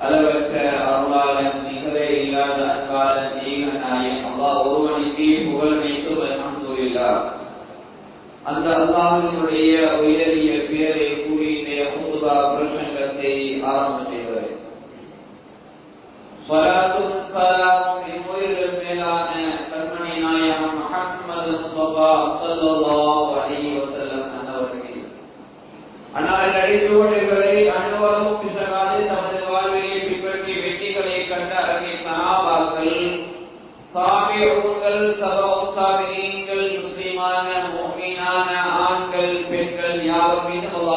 அளவற்ற அருளாளன் நிகழே இல்லாத அன்பாளன் ஏகனாய அல்லா ஒருவனுக்கு புகழ்மைக்கு அல்ஹம்துலில்லா அந்த அல்லாஹினுடைய உயரிய பேரை கூறி ஹுதுபா பிரசங்கத்தை ஆரம்பம் செய்வது சலாத்தும் அன்னாரின் அடிச்சோடுகள்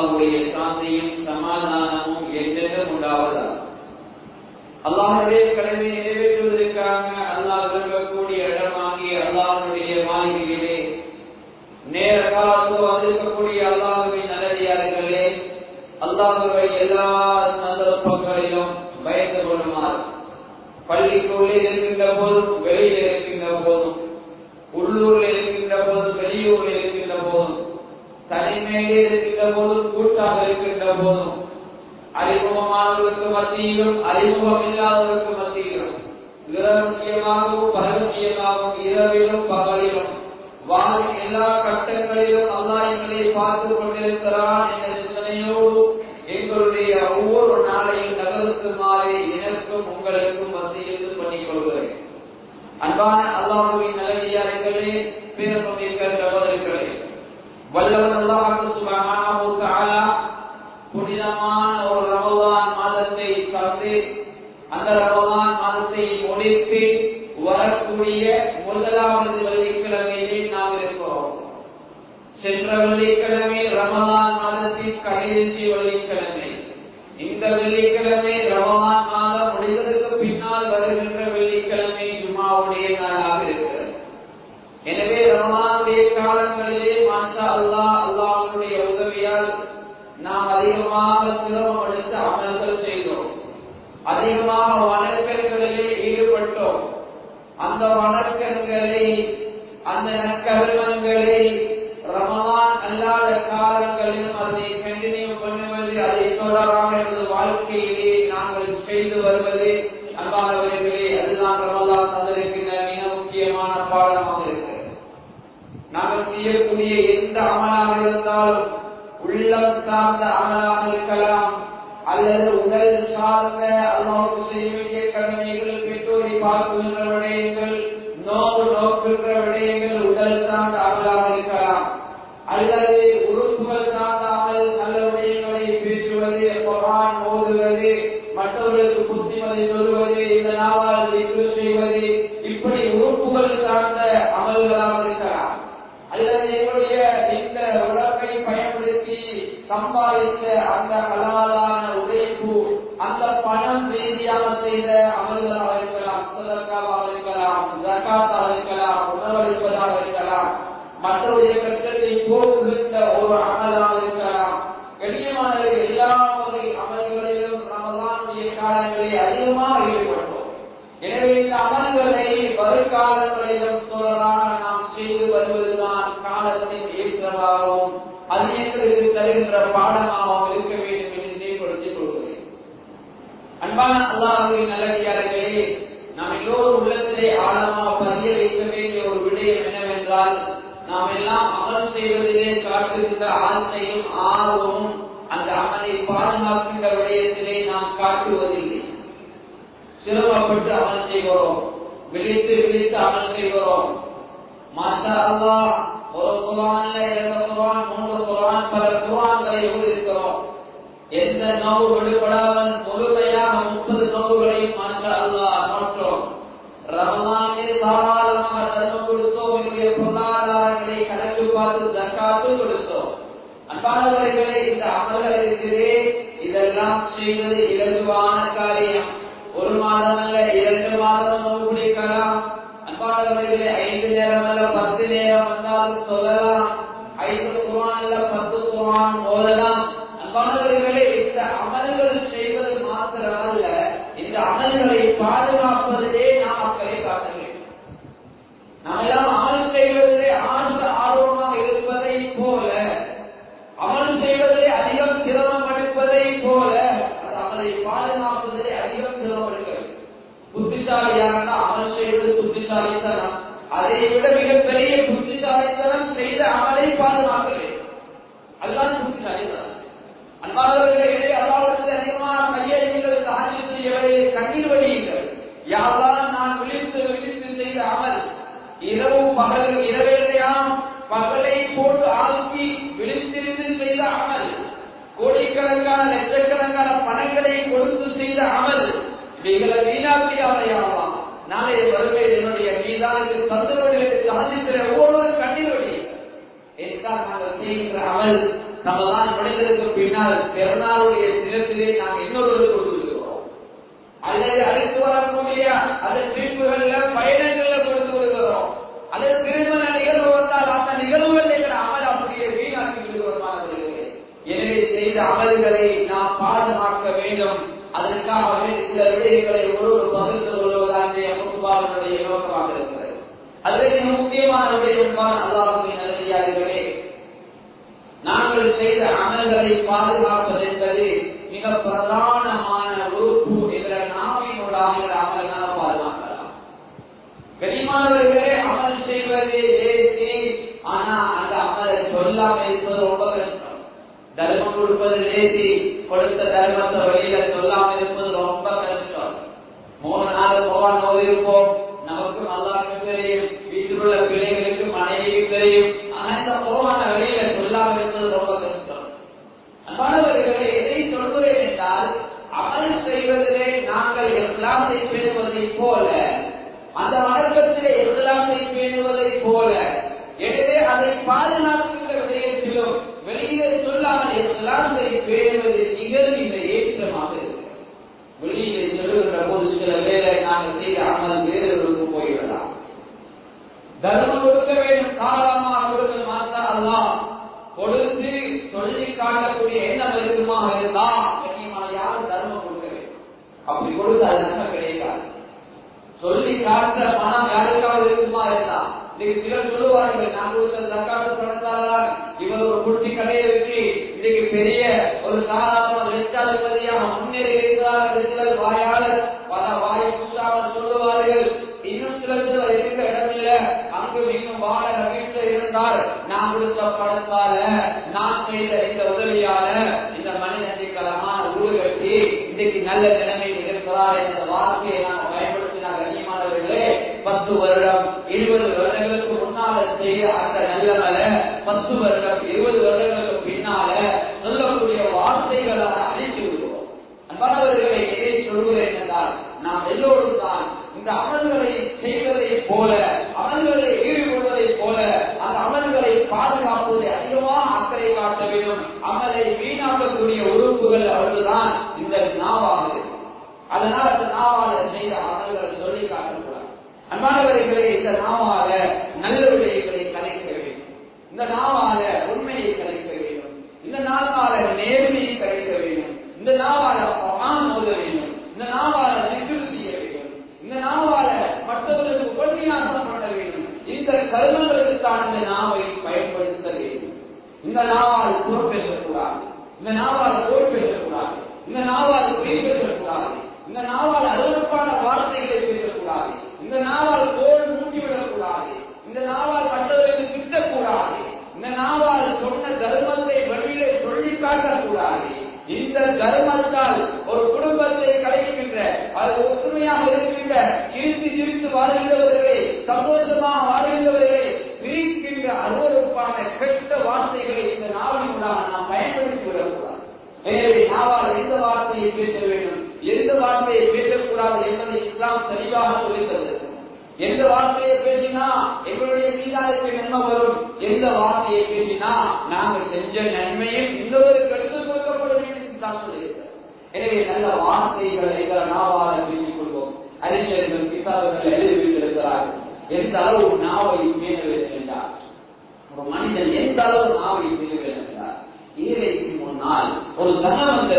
அல்லாஹுடைய சாந்தியும் சமாதானமும் என்றென்றும் உண்டாவதா அல்லாஹுடைய கடமை நிறைவேற்றுவதற்காக அல்லாஹ் விரும்பக்கூடிய இடமாகிய அல்லாஹுடைய மாளிகையிலே நேர காலத்தோ வந்திருக்கக்கூடிய அல்லாஹுவின் நல்லடியார்களே அல்லாஹுவை எல்லா சந்தர்ப்பங்களிலும் பயந்து கொள்ளுமாறு பள்ளிக்குள்ளே இருக்கின்ற போதும் வெளியில் இருக்கின்ற போதும் உள்ளூரில் இருக்கின்ற போதும் வெளியூரில் இருக்கின்ற போதும் தனிமையிலே இருக்கின்ற போதும் கூட்டாக இருக்கின்ற போதும் அறிமுகமானவர்களுக்கு மத்தியிலும் அறிமுகம் இல்லாதவர்களுக்கு மத்தியிலும் இரவிலும் பகலிலும் வாழும் எல்லா கட்டங்களிலும் எங்களை கொண்டிருக்கிறான் என்ற சிந்தனையோடு எங்களுடைய ஒவ்வொரு நாளையும் நகருக்குமாறே எனக்கும் உங்களுக்கும் மத்தியில் பண்ணிக் கொள்கிறேன். அன்பான அல்லாஹுவின் நல்லடியார்களே வல்லவன் அல்லாஹ் சுபஹானஹு தஆலா புனிதமான ஒரு ரமலான் மாதத்தை தந்து அந்த ரமலான் மாதத்தை முடித்து வரக்கூடிய முதலாவது வெள்ளிக்கிழமையிலே நாம் இருக்கிறோம் சென்ற வெள்ளிக்கிழமை ரமலான் மாதத்தின் கடைசி வெள்ளிக்கிழமை. இந்த வெள்ளிக்கிழமை ரமலான் மாதம் முடிவதற்கு பின்னால் வருகின்ற வெள்ளிக்கிழமை ஜுமாவுடைய நாளாக இருக்கிறது. எனவே ரமலானுடைய காலங்களிலே மாஷா அல்லா அல்லாவுடைய உதவியால் நாம் அதிகமாக சிரமம் எடுத்து அமல்கள் செய்தோம் அதிகமாக வணக்கங்களிலே ஈடுபட்டோம் அந்த வணக்கங்களை அந்த நற்கருமங்களை ரமலான் அல்லாத காலங்களிலும் அதை கண்டினியூ பண்ணுவது அதை தொடராக எனது வாழ்க்கையிலே நாங்கள் செய்து வருவது. அன்பானவர்களே அதுதான் ரமல்லா தந்திருக்கின்ற மிக முக்கியமான பாடமாக இருக்கிறது. நாங்கள் செய்யக்கூடிய எந்த அமலாக இருந்தாலும் உள்ளம் சார்ந்த அமலாக இருக்கலாம். அல்லது உடல் சார்ந்த அல்லாவுக்கு செய்ய வேண்டிய கடமைகள் பெற்றோரை பார்க்கின்றவர்கள் விடயங்கள் நோவு நோக்குகின்ற விடயங்கள் உடல் சார்ந்த அமலாக இருக்கலாம் அல்லது உறுப்புகள் சார்ந்த அமல் நல்ல விடயங்களை பேசுவது குரான் ஓதுவது மற்றவர்களுக்கு புத்திமதி சொல்வது இந்த நாளால் திக்கு செய்வது இப்படி உறுப்புகள் சார்ந்த அமல்களாக இருக்கலாம் அல்லது எங்களுடைய இந்த உலகை பயன்படுத்தி சம்பாதித்த அந்த ஹலாலான உழைப்பு அந்த பணம் ரீதியாக செய்த அமல்களாக இருக்கலாம் சதற்காவாக இருக்கலாம் ஜக்காத்தாக இருக்கலாம் உணவளிப்பதாக இருக்கலாம் மற்றவருடைய கட்டத்தை போக்குகின்ற ஒரு அமலாக இருக்கலாம் கடினமான எல்லா வகை அமல்களிலும் ரமதானுடைய காலங்களில் அதிகமாக ஈடுபட்டோம் எனவே இந்த அமல்களை வருங்காலங்களிலும் தொடராக நாம் செய்து வருவதுதான் காலத்தின் அது எங்களுக்கு தருகின்ற பாடமாகவும் இருக்க வேண்டும் என்று நினைவுபடுத்திக் கொள்கிறேன் அன்பான அல்லாஹுவின் நல்லடியார்களே நாம் எல்லோரும் உள்ளத்திலே ஆழமாக பதிய வைக்க வேண்டிய ஒரு விடயம் என்னவென்றால் நாம் எல்லாம் அமல் செய்வதிலே காட்டுகின்ற ஆசையும் ஆர்வமும் அந்த அமலை பாதுகாக்கின்ற விடயத்திலே நாம் காட்டுவதில்லை. சிரமப்பட்டு அமல் செய்கிறோம் விழித்து விழித்து அமல் செய்கிறோம். மாசா அல்லாஹ் ஒரு குரான்ல இரண்டு குரான் மூன்று குரான் பல குரான்களை இருக்கிறோம் எந்த நோவு விடுபடாமல் முழுமையாக முப்பது நோவுகளையும் மாஷா அல்லாஹ் நோற்றோம் ரமலானில் தாராளமாக தர்மம் கொடுத்தோம் என்னுடைய பொருளாதாரங்களை கணக்கு பார்த்து தக்காத்து கொடுத்தோம். அன்பானவர்களே இந்த அமல்கள் இருக்கிறே இதெல்லாம் செய்வது இலகுவான காரியம். ஒரு மாதம் அல்ல நோக்கமாக இருக்கிறது அதுவே மிக முக்கியமான விடயமான அல்லாஹுவின் நல்லதாகவே நாங்கள் செய்த அமல்களை பாதுகாப்பது என்பது மிக பிரதானமான உறுப்பு என்ற நாவினூடாக அமலாக பாதுகாக்கலாம் கனிமானவர்களே அமல் செய்வது ஆனா அந்த அமலை சொல்லாமல் இருப்பது ரொம்ப கஷ்டம் தர்மம் கொடுப்பது லேசி கொடுத்த தர்மத்தை வழியில சொல்லாமல் சொல்லி காட்டுற பணம் யாருக்காவது இருக்குமா இருந்தா இன்னைக்கு சிலர் சொல்லுவார்கள் நாங்க ஒரு குட்டி கடையை வச்சு இன்னைக்கு பெரிய ஒரு சாதாரண வெற்றாதிபதியாக முன்னேறி இருக்கிறார்கள் சிலர் வாயாளர் பல இன்னும் சிலர் சிலர் இருக்கிற இடமில்ல அங்கும் இன்னும் வாழ வீட்டில் இருந்தால் நான் கொடுத்த படத்தால நான் செய்த இந்த உதவியால இந்த மனித கலமான ஊடு கட்டி இன்னைக்கு நல்ல நிலைமையில் இருக்கிறார் என்ற வார்த்தையை நன்மைகளுக்கான இந்த நாவை பயன்படுத்த வேண்டும். இந்த நாவால் பொறுப்பேற்கக்கூடாது. இந்த நாவால்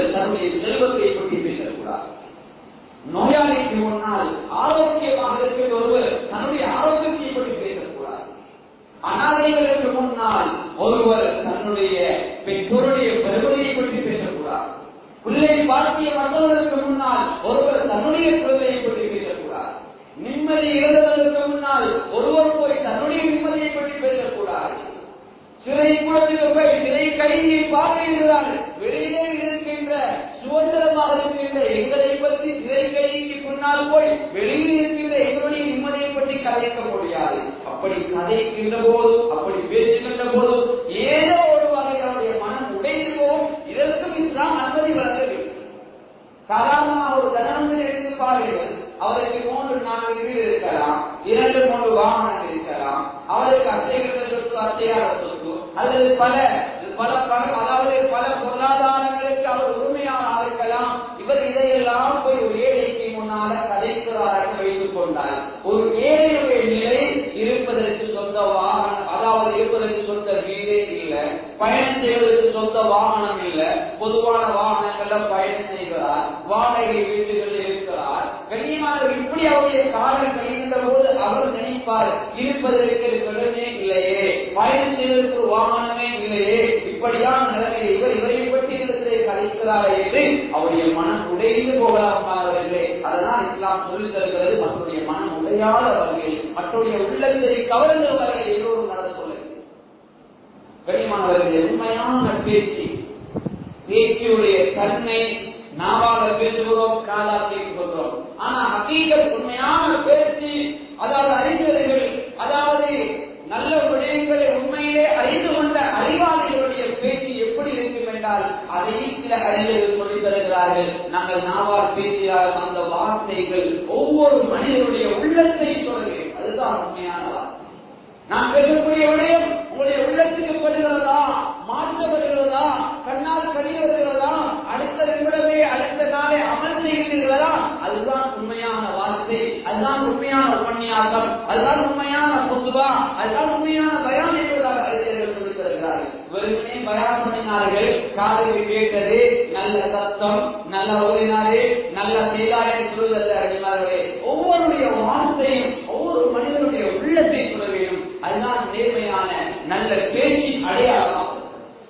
பெண்கள் தன்னுடைய செல்வத்தை பற்றி பேசக்கூடாது. நோயாளிக்கு முன்னால் ஆரோக்கியமாக இருக்கிற ஒருவர் தன்னுடைய ஆரோக்கியத்தை பற்றி பேசக்கூடாது. அனாதைகளுக்கு முன்னால் ஒருவர் தன்னுடைய பெற்றோருடைய பெருமையை பற்றி பேசக்கூடாது. உள்ளே பார்த்திய மற்றவர்களுக்கு முன்னால் ஒருவர் தன்னுடைய குழந்தையை பற்றி பேசக்கூடாது. நிம்மதி இழந்ததற்கு முன்னால் ஒருவர் போய் தன்னுடைய நிம்மதியை பற்றி பேசக்கூடாது. சிறை குளத்தில் போய் சிறை கைதியை பார்வையிடுகிறார்கள் வெளியிலே சுதந்திரமாக இருக்கின்ற எங்களை பற்றி சிறை கைக்கு முன்னால் போய் வெளியில் இருக்கின்ற எங்களுடைய நிம்மதியை பற்றி கதைக்க முடியாது அப்படி கதைக்கின்ற போது அப்படி பேசுகின்ற போது ஏதோ ஒரு வகை அவருடைய மனம் உடைந்து போகும் இதற்கும் இஸ்லாம் அனுமதி வழங்கவில்லை சாதாரண ஒரு தனவந்தர் எடுத்து பாருங்கள் அவருக்கு மூன்று நான்கு வீடு இருக்கலாம் இரண்டு மூன்று வாகனம் இருக்கலாம் அவருக்கு அசைகின்ற சொத்து அசையாத சொத்து அல்லது பல பல பணம் அதாவது பல பொருளாதாரங்களுக்கு அவர் உரிமையாக இருக்கலாம் இவர் இதையெல்லாம் போய் ஒரு ஏழைக்கு முன்னால கதைக்கிறாராக வைத்துக் கொண்டார் ஒரு ஏழையுடைய நிலை இருப்பதற்கு சொந்த வாகனம் அதாவது இருப்பதற்கு சொந்த வீடே இல்லை பயணம் செய்வதற்கு சொந்த வாகனம் இல்லை பொதுவான வாகனங்கள்ல பயணம் செய்கிறார் வாடகை வீடுகளில் இருக்கிறார். கண்ணியமானவர் இப்படி அவருடைய காலம் கழிகின்ற போது அவர் நினைப்பார் இருப்பதற்கு கடமே இல்லையே பயணம் செய்வதற்கு ஒரு வாகனமே இல்லையே இப்படியான நிலைமையில் இவர் இவரை பற்றி இருக்கிறதை கதைக்கிறாரே என்று அவருடைய மனம் உடைந்து போகலாமானவர்களே அதனால் இஸ்லாம் சொல்லி தருகிறது மற்றவருடைய மனம் உடையாத வகையில் மற்றவருடைய உள்ளத்தை கவர்ந்த வகையில் எல்லோரும் நடந்து கொள்ள கண்ணியமானவர்களே உண்மையான பேச்சு பேச்சியுடைய தன்மை நாவாக பேசுகிறோம் காதா கேட்கிறோம் ஆனா ஹக்கீகத் உண்மையான பேச்சு அதாவது அறிஞர்கள் அதாவது நல்ல விடயங்களை உண்மையிலே அறிந்து கொண்ட அறிவாளிகளுடைய பேச்சு எப்படி இருக்கும் என்றால் அதை சில அறிஞர்கள் சொல்லி தருகிறார்கள். நாங்கள் நாவால் பேசியால் அந்த வார்த்தைகள் ஒவ்வொரு மனிதனுடைய உள்ளத்தை தொடர்கிறேன் அதுதான் உண்மையான வார்த்தை. நான் பேசக்கூடிய விடயம் உங்களுடைய உள்ளத்துக்கு படுகிறதா மாற்றப்படுகிறதா கண்ணால் கனி வருகிறதா அடுத்த நிமிடமே அடுத்த நாளே அமல் செய்கிறீர்களா? அதுதான் உண்மையான வார்த்தை. அதுதான் உண்மையான உபன்யாசம். அதுதான் உண்மையான புத்துவா அதுதான் உண்மையான பயான் என்பதாக அறிஞர்கள் சொல்லித்தருகிறார்கள் வெறுமனே பயான் பண்ணினார்கள். காதலில் கேட்டது நல்ல சத்தம் நல்ல ஓதினாரே நல்ல செய்தாரே சொல்வதல்ல அறிஞர்களே ஒவ்வொருடைய வார்த்தையும் ஒவ்வொரு மனிதனுடைய உள்ளத்தை சொல்ல வேண்டும் அதுதான் நேர்மையான நல்ல பேச்சின் அடையாளம்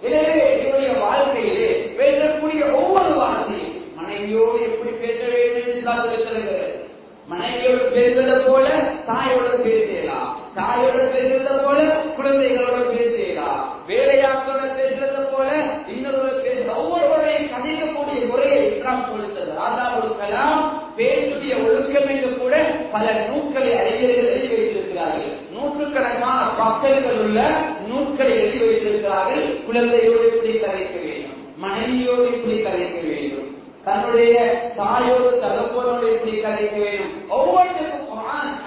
எனவே என்னுடைய வாழ்க்கையிலே பேசக்கூடிய ஒவ்வொரு வார்த்தையும் மனைவியோடு எப்படி பேச வேண்டும் என்று இருக்கிறது மனைவியோடு பேசுவதை போல தாயோட பேசலாம் தாயோட பேசுறத போல குழந்தைகளோட பேசலாம் வேலையாக்களோட பேசுறத போல இன்னொரு பேச ஒவ்வொருவரையும் கதைக்கக்கூடிய முறையை இஸ்லாம் கொடுத்தது அதாவது கலாம் பேசுடைய ஒழுக்கம் என்று கூட பல நூல்களை அறிஞர்கள் எழுதி வைத்திருக்கிறார்கள் நூற்றுக்கணக்கான பக்கங்கள் உள்ள நூல்களை எழுதி வைத்திருக்கிறார்கள் குழந்தையோடு இப்படி கதைக்க வேண்டும் மனைவியோடு இப்படி கதைக்க வேண்டும் தன்னுடைய தாயோடு தகப்பனோடு இப்படி கதைக்க வேண்டும் ஒவ்வொருத்தருக்கும்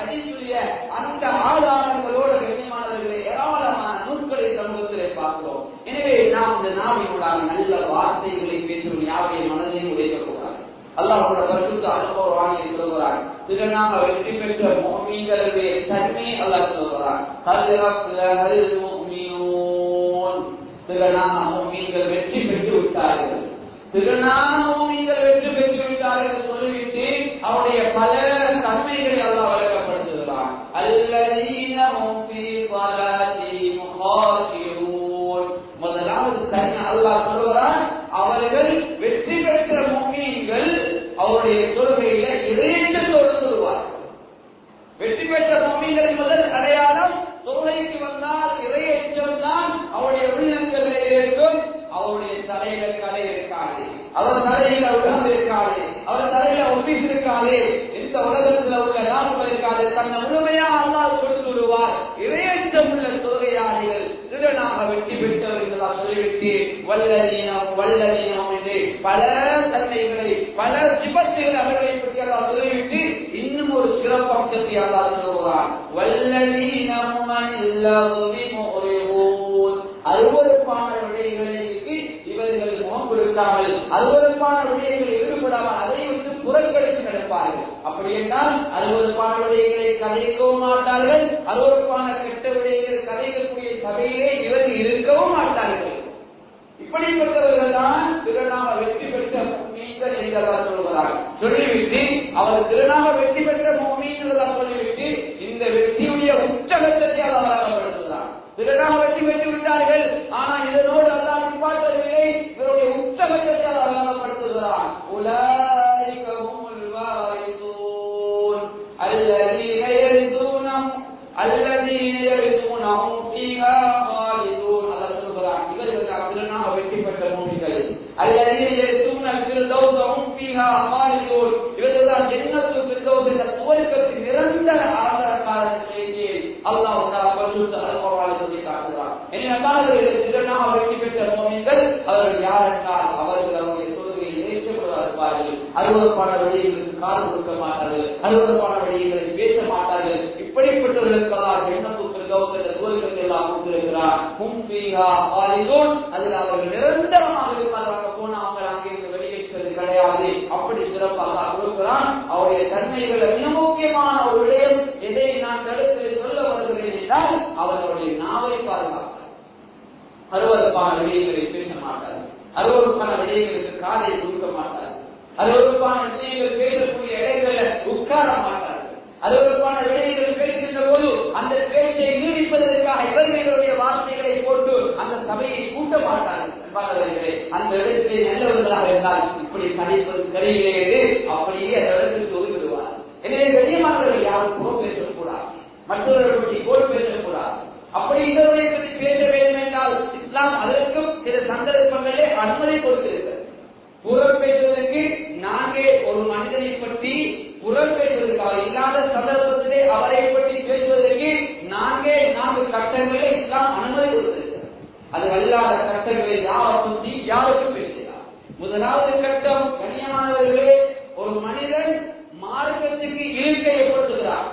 அதிசுடைய அந்த ஆதாரங்களோடு கண்ணியமானவர்களை ஏராளமான நூல்களை சமூகத்திலே பார்க்கிறோம் எனவே நாம் இந்த நாவினூடாக நல்ல வார்த்தைகளை பேசும் யாருடைய மனதையும் உடைக்கக்கூடாது அல்லாஹோட பரிசுத்த அனுபவவாணியை சொல்கிறார் திருநாம வெற்றி பெற்ற மோமீன்களுடைய தன்மை அல்லாஹ் சொல்கிறார் திருநாம மோமீன்கள் வெற்றி பெற்று விட்டார்கள். திருநாம மோமீன்கள் வெற்றி பெற்று விட்டார்கள் என்று சொல்லிவிட்டு அவருடைய பல தன்மைகளை அல்லாஹ் வழங்கப்படுத்துகிறார் அல்லதீன முஃபி ஸலாத்திஹிம் காஷிஊன் முதலாவது தன்மை அல்லாஹ் சொல்கிறார் அவர்கள் வெற்றி பெற்ற மோமீன்கள் அவருடைய தொழுகையில இறையற்றத்தோடு சொல்லுவார்கள் வெற்றி பெற்ற மோமீன்களின் முதல் அடையாளம் தொழுகைக்கு வந்தால் இறையற்றம் தான் அவருடைய உள்ளங்களில் இருக்கும் அவருடைய தலையில கடை இருக்காது அவர் தலையில உலகம் இருக்காது அவர் தலையில ஒபிஸ் இருக்காது எந்த உலகத்துல உள்ள லாபம் இருக்காது தன்னை முழுமையா அல்லாஹ் கொடுத்து விடுவார் இறையற்றம் உள்ள தொழுகையாளிகள் திருடனாக வெற்றி பெற்றவர்களா சொல்லிவிட்டு வல்லதீனம் வல்லதீனம் என்று பல தன்மைகளை பல சிபத்துகள் அவர்களை பற்றி அல்லாஹ் சொல்லிவிட்டு இன்னும் ஒரு சிறப்பம்சத்தை அல்லாஹ் சொல்கிறார் வல்லதீனம் அறுவருப்பான விடயங்களுக்கு இவர்கள் முகம் கொடுக்காமல் அறுவருப்பான விடயங்கள் ஈடுபடாமல் அதை வந்து புறக்கணித்து நடப்பார்கள் அப்படி என்றால் அறுவருப்பான விடயங்களை கதைக்கவும் மாட்டார்கள் அறுவருப்பான கெட்ட விடயங்கள் கதைக்கக்கூடிய சபையிலே இவர்கள் இருக்கவும் மாட்டார்கள். இப்படிப்பட்டவர்கள் தான் திருநாம வெற்றி பெற்ற மீன்கள் என்றெல்லாம் சொல்கிறார் சொல்லிவிட்டு அவர் திருநாம வெற்றி பெற்ற மீன்கள் சொல்லிவிட்டு இந்த வெற்றியுடைய உச்சகட்டத்தை அவர் வழங்கப்படுத்துகிறார் திருநாம வெற்றி பெற்று விட்டார்கள் ஆனால் இதனோடு ஃபீஹா ஹாலிதூன் இவர்கள்தான் ஜன்னத்து ஃபிர்தௌஸ் என்ற நிரந்தர ஆதரக்காரர் செய்தியை அல்லாஹ் தஆலா பரிசுத்த அல்-குர்ஆனில் சொல்லி காட்டுகிறார் எனவே அல்லாஹ்வுடைய திறனாக வெற்றி பெற்ற முஃமின்கள் அவர்கள் யார் என்றால் அவர்கள் அவருடைய தொழுகையில் ஏற்றப்படுவார் இருப்பார்கள் அருவருப்பான வழிகளுக்கு காது கொடுக்க மாட்டார்கள் அருவருப்பான வழிகளை பேச மாட்டார்கள் இப்படிப்பட்டவர்களுக்கெல்லாம் ஜன்னத்து எல்லாம் கொடுத்திருக்கிறார் அதில் அவர்கள் நிரந்தரமாக இருப்பார்கள். அவங்க அங்கிருந்து வெளியேற்றது கிடையாது. அப்படி சிறப்பாக கொடுக்கிறான். அவருடைய மிக முக்கியமான ஒரு விடயம். எதை நான் தடுத்து சொல்ல வருகிறேன் என்றால் அவருடைய நாவை பாதுகாப்பார் அருவருப்பான விடயங்களை பேச மாட்டார். அருவருப்பான விடயங்களுக்கு காதை கொடுக்க மாட்டார். அருவருப்பான விஷயங்கள் பேசக்கூடிய இடங்களில் உட்கார மாட்டார்கள் அருவருப்பான விடயங்கள் பேசுகின்ற போது அந்த பேச்சை நீடிப்பதற்காக இவர்களுடைய வார்த்தைகளை போட்டு அந்த சபையை கூட்ட மாட்டார்கள். அந்த இடத்திலே நல்லவர்களாக இருந்தால் இப்படி படிப்பது கருவிலேயே அப்படியே அந்த இடத்தில் ஒதுக்கிடுவார் எனவே பெரியமானவர்கள் யாரும் புறம் பேசக்கூடாது. மற்றவர்கள் பற்றி கோல் பேசக்கூடாது. அப்படி இதனுடைய பற்றி பேச வேண்டும் என்றால் இஸ்லாம் அதற்கும் சில சந்தர்ப்பங்களே அனுமதி கொடுத்திருக்கிறது. புறம் பேசுவதற்கு நாங்கே ஒரு மனிதனை பற்றி புறம் பேசுவதற்கு அவர் இல்லாத சந்தர்ப்பத்திலே அவரை பற்றி பேசுவதற்கு நான்கே நான்கு கட்டங்களை இஸ்லாம் அனுமதி கொடுத்திருக்கிறது. அது அல்லாத கட்டங்களை யாரை பற்றி யாருக்கும் பேசுகிறார் முதலாவது கட்டம் கனியானவர்களே ஒரு மனிதன் மார்க்கத்துக்கு இழுக்கை ஏற்படுத்துகிறார்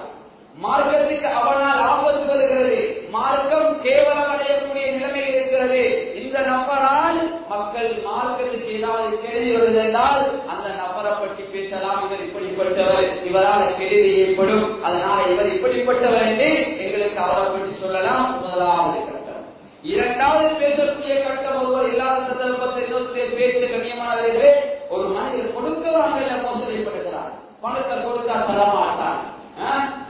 மார்க்கத்துக்கு அவனால் ஆபத்து வருகிறது. மார்க்கம் கேவலம் அடையக்கூடிய நிலைமை இருக்கிறது. இந்த நபரால் மக்கள் மார்க்கத்துக்கு ஏதாவது கேள்வி வருது என்றால் அந்த நபரை பற்றி பேசலாம். இவர் இப்படிப்பட்டவர் இவரால் கேள்வி ஏற்படும் அதனால இவர் இப்படிப்பட்டவர் என்று எங்களுக்கு அவரை பற்றி சொல்லலாம். முதலாவது இரண்டாவது பேசக்கூடிய கட்டம் ஒருவர் இல்லாத சந்தர்ப்பத்தில் பேசு கண்ணியமானவர்களே ஒரு மனிதர் கொடுக்க வாங்கல மோசடிப்படுகிறார் பணத்தை கொடுத்தா தரமாட்டார்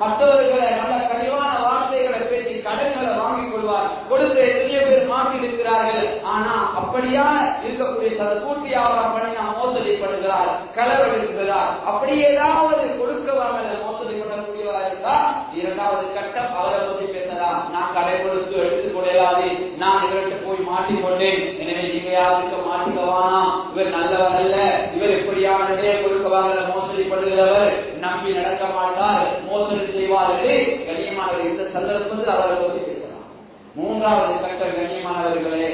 மற்றவர்களை நல்ல கனிவான வார்த்தைகளை பேசி கடன்களை வாங்கிக் கொள்வார். கொடுத்து எத்தனையோ பேர் மாற்றி இருக்கிறார்கள் ஆனா அப்படியா இருக்கக்கூடிய சில கூட்டி வியாபாரம் பண்ணி நான் மோசடிப்படுகிறார் களவெடுக்கிறார் அப்படி ஏதாவது கொடுக்க வாங்கல மோசடி பண்ணக்கூடியவா இருந்தால் இரண்டாவது கட்டம் அவரை பற்றி பேசலாம் நான் கடை கொடுத்து எடுத்துக் கொள்ளலாது நான் இவர்கிட்ட போய் மாட்டிக்கொண்டேன் எனவே நீங்க யாருக்கு மாட்டிக்கவானா இவர் நல்லவர் அல்ல. இவர் எப்படியான நிலையை கொடுக்க வாங்கல மோசடி பண்ணுகிறவர் நம்பி நடக்க மாட்டார். மோசடி செய்வார்களே. கண்ணியமானவர் இந்த சந்தர்ப்பத்தில் அவரை பேசலாம். மூன்றாவது கட்டம் கண்ணியமானவர்களே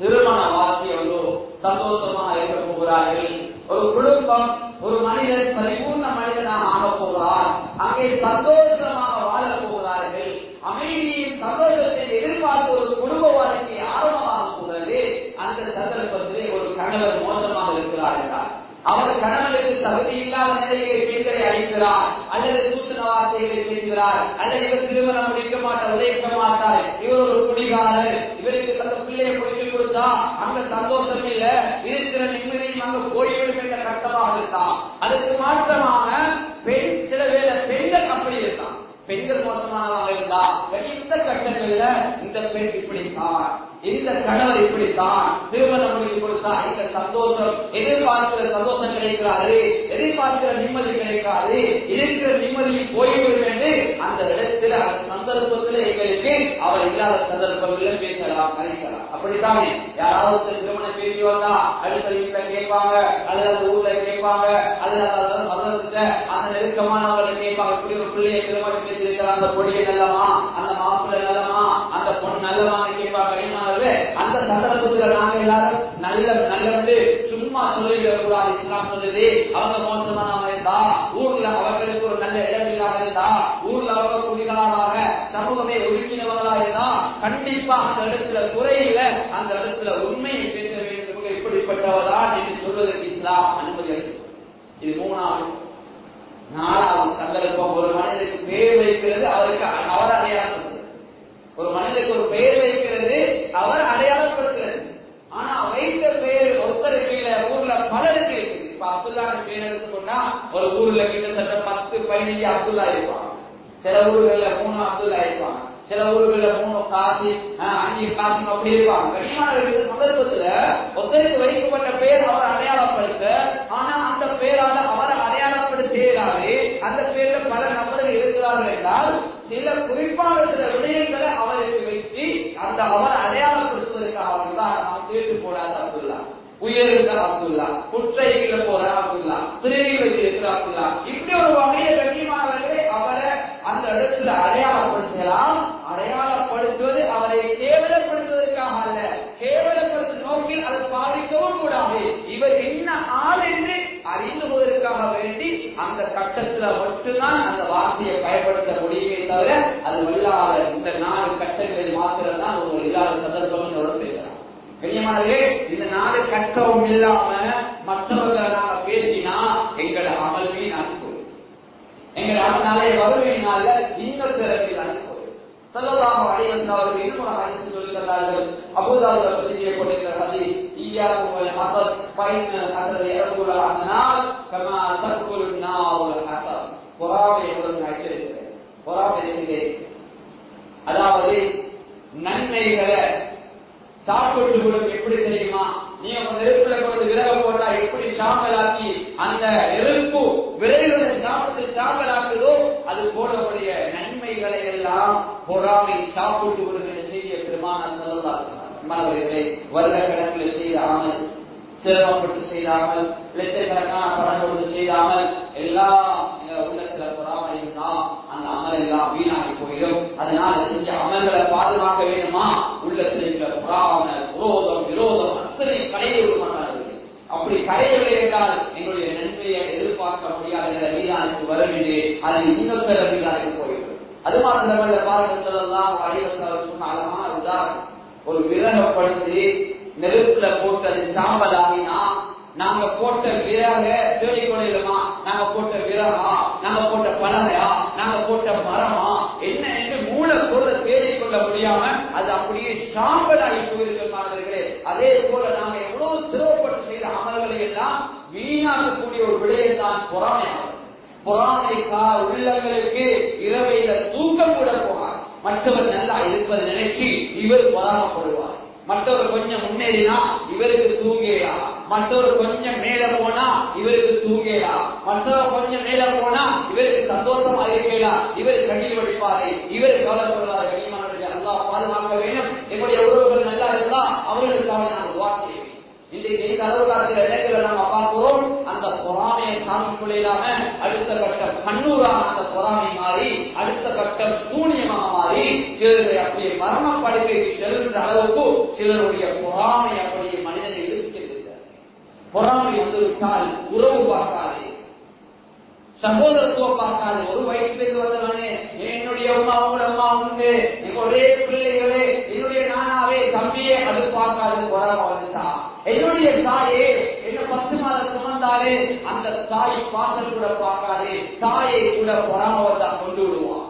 திருமண வாக்கியங்களோ சந்தோஷமாக இருக்க போகிறார்கள். ஒரு குடும்பம் ஒரு மனிதன் பரிபூர்ண மனிதனாக ஆக போகிறார் அங்கே சந்தோஷமாக வாழ போகிறார்கள் அமைதியின் சந்தோஷத்தை எதிர்பார்த்து ஒரு குடும்ப வாழ்க்கை ஆரம்பமாக போகிறது அந்த சந்தர்ப்பத்திலே ஒரு கணவர் மோசமாக இருக்கிறார் என்றார். அவர் கணவனுக்கு தகுதி இல்லாத நிலையை பெண்களை அழைக்கிறார் அல்லது சூசன வார்த்தைகளை பேசுகிறார் அல்லது இவர் திருமணம் முடிக்க மாட்டார் இருக்க மாட்டார். இவர் ஒரு குடிகாரர் இவருக்கு தந்த பிள்ளையை பிடிச்சு கொடுத்தா அங்க சந்தோஷம் இல்ல இருக்கிற நிம்மதியும் அங்க போய்விடும் என்ற கட்டமாக இருக்கான் அதுக்கு மாற்றமாக பெண் சில வேலை பெண்கள் மோசமானவங்க இருந்தா இந்த கட்டங்கள்ல இந்த பெண் இப்படித்தான். இந்த கணவர் இப்படித்தான் திருமணம் முடிவு கொடுத்தா இந்த சந்தோஷம் எதிர்பார்க்கிற சந்தோஷம் கிடைக்காது எதிர்பார்க்கிற நிம்மதி கிடைக்காது இருக்கிற நிம்மதியில் போய்விடும் என்று அந்த இடத்துல அந்த சந்தர்ப்பத்தில் எங்களுக்கு அவர் இல்லாத சந்தர்ப்பங்களில் பேசலாம் கணிக்கலாம் அப்படித்தானே யாராவது திருமணம் பேசி வந்தா அடுத்த வீட்டுல கேட்பாங்க அல்லது அந்த ஊர்ல கேட்பாங்க அல்லது மதத்துல அந்த நெருக்கமானவங்களை கேட்பாங்க இப்படி ஒரு பிள்ளையை திருமணம் பேசியிருக்கிறார் அந்த பொடியை நல்லமா அந்த மாப்பிள்ளை நல்லமா அந்த பொண்ணு நல்லமான்னு கேட்பாங்க அந்த சந்தர்ப்பத்துல நாங்க எல்லாரும் நல்ல நல்லது சும்மா சொல்லிவிடக் கூடாது இஸ்லாம் சொல்லுது அவங்க மோசமானவங்க இருந்தா ஊர்ல அவர்களுக்கு ஒரு நல்ல இடம் இல்லாமல் இருந்தா ஊர்ல அவங்க குடிகளாக சமூகமே ஒழுங்கினவங்களா இருந்தா கண்டிப்பா அந்த இடத்துல குறையில அந்த இடத்துல உண்மையை பேச வேண்டும். இப்படிப்பட்டவரா என்று சொல்வதற்கு இஸ்லாம் அனுமதி அளிக்கும். இது மூணாவது. நாலாவது சந்தர்ப்பம். ஒரு மனிதனுக்கு பெயர் வைக்கிறது அவருக்கு அவர் அடையாளம் ஒரு மனிதனுக்கு ஒரு பெயர் வைக்கிறது அவர் அடையாளப்படுத்துகிறது ஆனா வைத்த பெயர் ஒருத்தருக்கு இல்ல ஊர்ல பலருக்கு இருக்குது இப்ப அப்துல்லான்னு பேர் எடுத்துக்கொண்டா ஒரு ஊர்ல கிட்டத்தட்ட பத்து பதினஞ்சு அப்துல்லா இருப்பான் சில ஊர்கள்ல மூணு அப்துல்லா இருப்பான் சில ஊர்கள்ல மூணு காசி அஞ்சு காசி அப்படி இருப்பாங்க. கனிமான சந்தர்ப்பத்துல ஒத்தருக்கு வைக்கப்பட்ட பெயர் அவர் அடையாளப்படுத்த ஆனா அந்த பெயரால அவரை அடையாளப்படுத்தாது அந்த பேர்ல பல நபர்கள் இருக்கிறார்கள் என்றால் சில குறிப்பான சில விடயங்களை அவருக்கு வைத்து அந்த அவர் அடையாளப்படுத்துவதற்காக தான் நாம் சேர்த்து போடாத அப்துல்லா. உயர்ந்த அப்துல்லா குற்றையில போற அப்துல்லா திருவிகளை இருக்கிற அப்துல்லா இப்படி ஒரு வகையை கண்ணியமானவர்களே அவரை அந்த இடத்துல அடையாளப்படுத்தலாம் அடையாளப்படுத்துவது அவரை கேவலப்படுத்துவதற்காக அல்ல கேவலப்படுத்தும் நோக்கில் அதை பாதிக்கவும் கூடாது. இவர் என்ன ஆள் என்று அறிந்து போவதற்காக வேண்டி அந்த கட்டத்துல மட்டும்தான் அந்த வார்த்தையை பயன்படுத்த முடியுமே தவிர அது இல்லாத இந்த நாலு கட்டங்களில் மாத்திரம் தான் ஒரு இல்லாத சந்தர்ப்பம். கண்ணியமானவர்களே இந்த நாடு கட்டவும் இல்லாம மற்றவர்களை நாங்க பேசினா எங்களை அமல் வீணாக்கி போயிடும் எங்களை அமல்னாலே வறுமையினால இந்த பிறகு அனுப்பி சொல்லலாம் அடைவந்த இன்னும் அழைத்து சொல்லுகிறார்கள் அபுதாபுல பதிவு செய்யப்பட்டிருக்கிற கமா நாவல் பொறாமை உங்களுக்கு அழைத்திருக்கிறேன் பொறாமை அதாவது நன்மைகளை சாப்பிட்டு கூட எப்படி தெரியுமா? நீ நெருப்புல கொண்டு விறக போட்டா எப்படி சாம்பலாக்கி அந்த நெருப்பு விரைவில் சாப்பிட்டு சாம்பலாக்குதோ அது போடக்கூடிய நன்மைகளை எல்லாம் பொறாமை சாப்பிட்டு விடுகிற செய்திய பெருமான மாணவர்களே வருட கணக்கில் செய்த அமல் சிரமப்பட்டு செய்யாமல் லட்சக்கணக்கான பணம் கொடுத்து செய்யாமல் எல்லாம் உள்ளத்துல பொறாமல் இருந்தால் அந்த அமல் எல்லாம் வீணாகி போயிடும். அதனால செஞ்ச அமல்களை பாதுகாக்க வேணுமா உள்ளத்தில் இருக்கிற பொறாமை குரோதம் விரோதம் அத்தனை கடையை விடுமாட்டார்கள் அப்படி கடையவில்லை என்றால் எங்களுடைய நன்மையை எதிர்பார்க்க முடியாத வீணானுக்கு வருகிறது அது இன்னொருத்தர வீணானுக்கு போயிடும். அது மாத்திரமல்ல பாருங்க சொல்லலாம் அலைவசம் சொன்ன அழகான உதாரணம். ஒரு விரகப்படுத்தி நெருப்புல போட்டு அது சாம்பலாகினா நாங்க போட்ட விறக தேடிக்கொள்ளலுமா நாங்க போட்ட விறகா? நாங்க போட்ட பலகையா? நாங்க போட்ட மரமா? என்ன என்று மூல பொருளை கொள்ள முடியாம அது அப்படியே சாம்பலாகி போயிருக்கிறே அதே போல நாங்க எவ்வளவு சிரமப்பட்டு செய்த அமல்களை எல்லாம் வீணாக்கக்கூடிய ஒரு விடயம் தான் பொறாமையாகும் பொறாமைக்கா உள்ளங்களுக்கு இரவையில தூக்கம் கூட போகாது. மற்றவர் நல்லா இருப்பதை நினைச்சு இவர் பொறாமப்படுவார். மற்றவர் கொஞ்சம் முன்னேறினா இவருக்கு தூங்கேயா? மற்றவர் கொஞ்சம் மேல போனா இவருக்கு தூங்கேயா? மற்றவர் கொஞ்சம் மேல போனா இவருக்கு சந்தோஷமா இருக்கேயா? இவர் கண்ணில் வடிப்பாரு. இவர் கவலைப்படுவார் கனிமானவர்கள் நல்லா பாதுகாக்க வேண்டும். என்னுடைய உறவுகள் நல்லா இருந்தா அவர்களுக்காக நான் துவா செய்வேன். இன்றைக்கு அளவு காலத்தில் இடங்களை நம்ம பார்க்கிறோம். பொறாமையை காமிக் கொள்ளாம அடுத்த கட்டம் கண்ணூரான அந்த பொறாமை மாறி அடுத்த கட்டம் சூனியமாக மாறி சிலருடைய அப்படியே மரண படுக்கைக்கு செல்கின்ற அளவுக்கு சிலருடைய பொறாமை அப்படியே மனிதனை இருக்கிறது பொறாமை வந்து விட்டால் உறவு பார்க்காது. சகோதரத்துவம் பார்க்காது. ஒரு வயசுலேருந்து வந்தவனே என்னுடைய அம்மா உங்களோட அம்மா உண்டு. எங்களுடைய பிள்ளைகளே என்னுடைய நானாவே தம்பியே அது பார்க்காது பொறாம வந்துட்டா என்னுடைய தாயே என்ன பத்து மாதம் சுமந்தாலே அந்த தாயை பாசல் கூட பார்க்காதே தாயை கூட பொறாம கொண்டு விடுவான்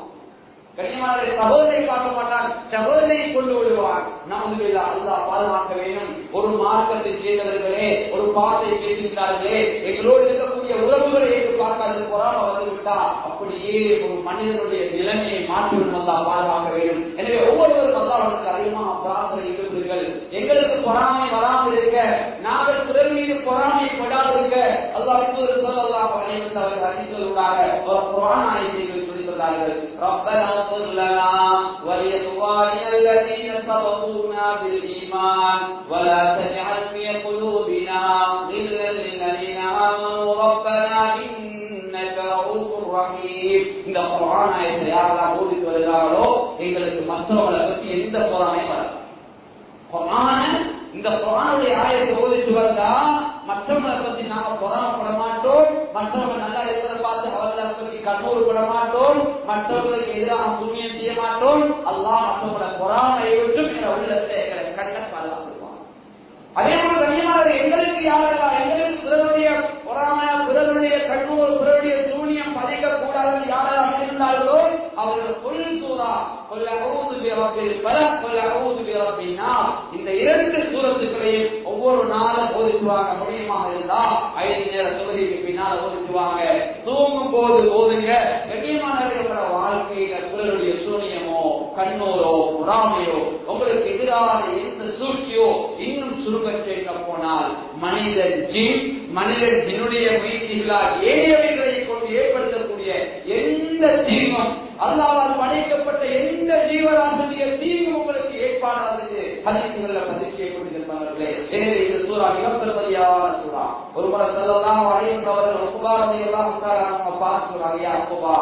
கண்ணியமான சகோதரை பார்க்க மாட்டான். சகோதரை கொண்டு விடுவான். நமது அல்லா பாதுகாக்க வேண்டும். ஒரு மார்க்கத்தை சேர்ந்தவர்களே ஒரு பாட்டை பேசுகிறார்களே எங்களோடு இருக்கக்கூடிய உறவுகளை என்று பார்க்காது பொறாம வந்துவிட்டா அப்படியே ஒரு மனிதனுடைய நிலைமையை மாற்றிவிடும் அல்லா பாதுகாக்க வேண்டும். எனவே ஒவ்வொருவரும் அல்லாவுக்கு அதிகமாக பிரார்த்தனை இருக்கிறீர்கள் எங்களுக்கு பொறாமை வராமல் இருக்க நாங்கள் பிறர் மீது பொறாமைப்படாது இருக்க அல்லாஹ் சொல்லலாம் அவர்கள் அறிவித்தவர்களாக ஒரு புராணாயை சொல்கிறார்கள் ربنا اغفر لنا ولإخواننا الذين سبقونا بالإيمان ولا تجعل في قلوبنا غلا للذين آمنوا ربنا إنك رؤوف رحيم இந்த குரான் ஆயத்தை யாரெல்லாம் ஓதிட்டு வருகிறார்களோ எங்களுக்கு மற்றவங்களை பற்றி எந்த பொறாமையும் வராது குரான இந்த குரானுடைய ஆயத்தை ஓதிட்டு வந்தா மற்றவங்களை பத்தி நாம பொறாமப்பட மாட்டோம் மற்றவங்க நல்லா இருக்கிறத பார்த்து அவர்களை கண்ணூர் பட மாட்டோம். மற்றவர்களுக்கு எதிராக புண்ணியம் செய்ய மாட்டோம். அல்லாஹ் நம்மளோட பொறாமையை விட்டு எங்களை உள்ளத்தை எங்களை கண்ண பாதுகாத்துருவான் அதே போல கண்ணியமாக எங்களுக்கு யாரெல்லாம் எங்களுக்கு பிறருடைய பொறாமையா பிறருடைய கண்ணூர் பிறருடைய சூனியம் பதிக்க யாரெல்லாம் இருந்தார்களோ அவர்கள் கொல் சூறா கொல்ல அவுது பிறப்பில் பல கொல்ல அவுது பிறப்பினா இந்த இரண்டு சூரத்துக்களையும் ஒவ்வொரு நாளும் ஓதிக்குவாங்க. முடியுமாக இருந்தா ஐந்து நேர தொகுதிக்கு பின்னால் ஓதிக்குவாங்க. தூங்கும் போது ஓதுங்க. கண்ணியமானவர்களோட வாழ்க்கையில குரலுடைய சூனியமோ கண்ணோரோ பொறாமையோ உங்களுக்கு எதிரான எந்த சூழ்ச்சியோ இன்னும் சுருங்க சேர்க்க போனால் மனிதன் ஜீன் மனிதன் ஜினுடைய முயற்சிகளால் ஏழைகளை கொண்டு ஏற்படுத்தக்கூடிய எந்த தீர்மம் அல்லாவால் படைக்கப்பட்ட எந்த ஜீவராசிரிய தீங்கும் உங்களுக்கு ஏற்பாடானது பதிவுகளை பதிவு செய்யப்பட்டிருப்பார்களே எனவே இந்த சூறா மிகப்பெருமதியான சூறா. ஒரு முறை செல்லலாம் அடைந்தவர்கள் உபகாரத்தை எல்லாம் அவங்க பார்த்து சொல்றாங்க யா உபா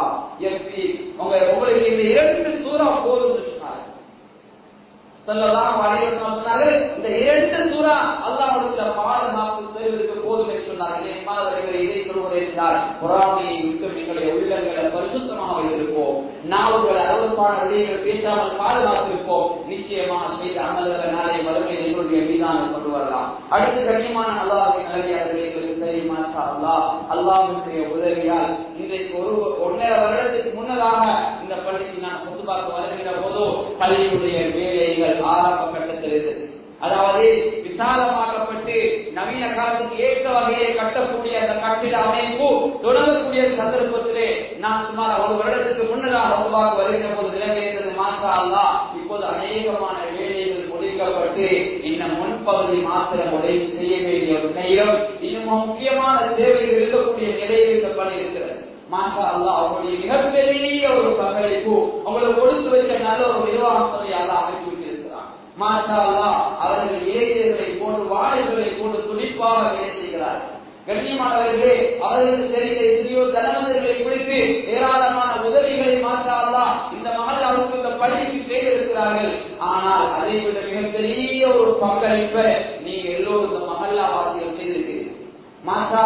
எம்பி உங்க உங்களுக்கு இந்த இரண்டு சூறா போதும் இந்த சூறா பாதுகாப்பு தேர்வுக்கு போதும் என்று சொன்னார்கள். என் மாணவர்களை இதை சொல்வது என்றால் பொறாமையை விட்டு எங்களுடைய உள்ளங்களை பரிசுத்தமாக வைத்திருப்போம். நாவுகள் அறுபத்தான விடயங்கள் பேசாமல் பாதுகாத்திருப்போம். நிச்சயமாக செய்த அமல்களை நாளை வறுமை எங்களுடைய மீதான கொண்டு வரலாம். அடுத்து கண்ணியமான அல்லாஹின் நல்லவியாளர்களே எங்களுக்கு தெரியுமா அல்லாஹ் அல்லாஹ்வுடைய உதவியால் இன்றைக்கு ஒரு ஒன்னரை வருடத்துக்கு முன்னதாக இந்த பள்ளிக்கு நான் பொதுவாக வருகின்ற போது பள்ளியுடைய வேலைகள் ஆரம்ப கட்டத்தில் இருந்தது அதாவது விசாலமாக்கப்பட்டு நவீன காலத்துக்கு ஏற்ற வகையை கட்டக்கூடிய அந்த கட்டிட அமைப்பு தொடங்கக்கூடிய சந்தர்ப்பத்திலே நான் சுமார் ஒரு வருடத்துக்கு முன்னதாக உருவாக்க வருகிற போது நிலைமையிருந்தது மாசா அல்லா இப்போது அநேகமான வேலைகள் முடிக்கப்பட்டு இன்னும் முன்பகுதி மாத்திரம் உதவி செய்ய வேண்டிய ஒரு நேரம் இன்னும் முக்கியமான தேவைகள் இருக்கக்கூடிய நிலையில் இந்த பணி இருக்கிறது. மாஷா அல்லா மிகப்பெரிய ஒரு பங்களிப்பு அவங்களுக்கு கொடுத்து வைக்க நல்ல ஒரு நிர்வாகத்தை அல்லா அமைத்து மாஷா அல்லா அவர்கள் வாழைகளை போட்டு துடிப்பாக வேலை செய்கிறார்கள் கண்ணியமானவர்களே அவர்களுக்கு தெரிந்த எத்தனையோ தனமதிகளை குறித்து ஏராளமான உதவிகளை மாற்றா அல்லா இந்த மகள் அவருக்கு இந்த இருக்கிறார்கள். ஆனால் அதை விட மிகப்பெரிய ஒரு பங்களிப்பை நீங்க எல்லோரும் இந்த மகல்லா வாசியம் செய்திருக்கிறீர்கள். மாஷா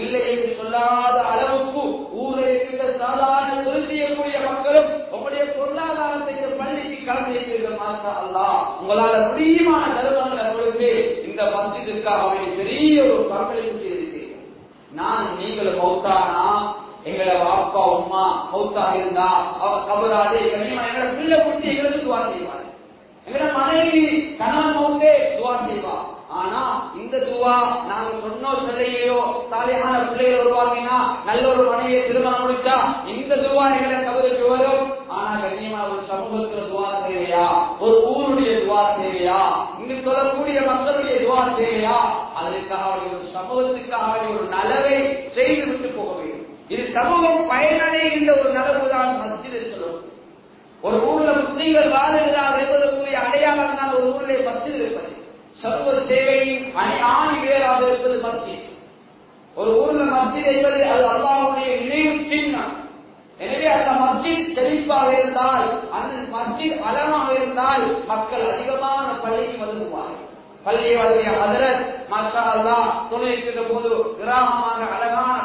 இல்லை என்று சொல்லாத அளவுக்கு ஊரில் இருக்கின்ற சாதாரண தொழில் செய்யக்கூடிய மக்களும் உங்களுடைய பொருளாதாரத்தை பள்ளிக்கு கலந்து மாசா அல்லா உங்களால முடியுமான தருவங்களை கொடுத்து இந்த மஸ்ஜிதுக்காக பெரிய ஒரு பங்களிப்பு செய்திருக்கிறீர்கள். நான் நீங்களும் மௌத்தானா? அப்பா உமா மௌத்தா இருந்தா அவ கபராது எங்களை பிள்ளை குட்டி எங்களுக்கு துவா செய்வாங்க எங்களோட மனைவி கணவன் மௌத்தே துவா செய்வா. ஆனா இந்த துவா நாங்க சொன்னோ சிலையோ சாலையான பிள்ளைகள் உருவாக்கினா நல்ல ஒரு மனைவியை திருமணம் முடிச்சா இந்த துவா எங்களை கபருக்கு வரும். ஆனா கண்ணியமா ஒரு சமூகத்துல துவா தேவையா? ஒரு ஊருடைய துவா தேவையா? இங்கு சொல்லக்கூடிய மக்களுடைய துவா தேவையா? அதற்காக ஒரு சமூகத்துக்காக ஒரு நலவை செய்து விட்டு இது சமூகம் பயனடைகின்ற ஒரு நலவுதான் மஸ்ஜித் இருக்கிறோம் ஒரு ஊர்ல முஸ்லீம்கள் வாழ்கிறார் என்பதற்குரிய அடையாளம் தான் ஒரு ஊரிலே மஸ்ஜித் இருப்பது சர்வ சேவையின் அணி ஆணி வேறாக இருப்பது மஸ்ஜித். ஒரு ஊர்ல மஸ்ஜித் என்பது அது அல்லாவுடைய நினைவு சின்னம். எனவே அந்த மஸ்ஜித் செழிப்பாக இருந்தால் அந்த மஸ்ஜித் அலமாக இருந்தால் மக்கள் அதிகமான பள்ளிக்கு வந்துருவார்கள் பள்ளி வளர்ந்த ஹதரத் மாஷா துணை தொழில்கின்ற போது கிராமமாக அழகான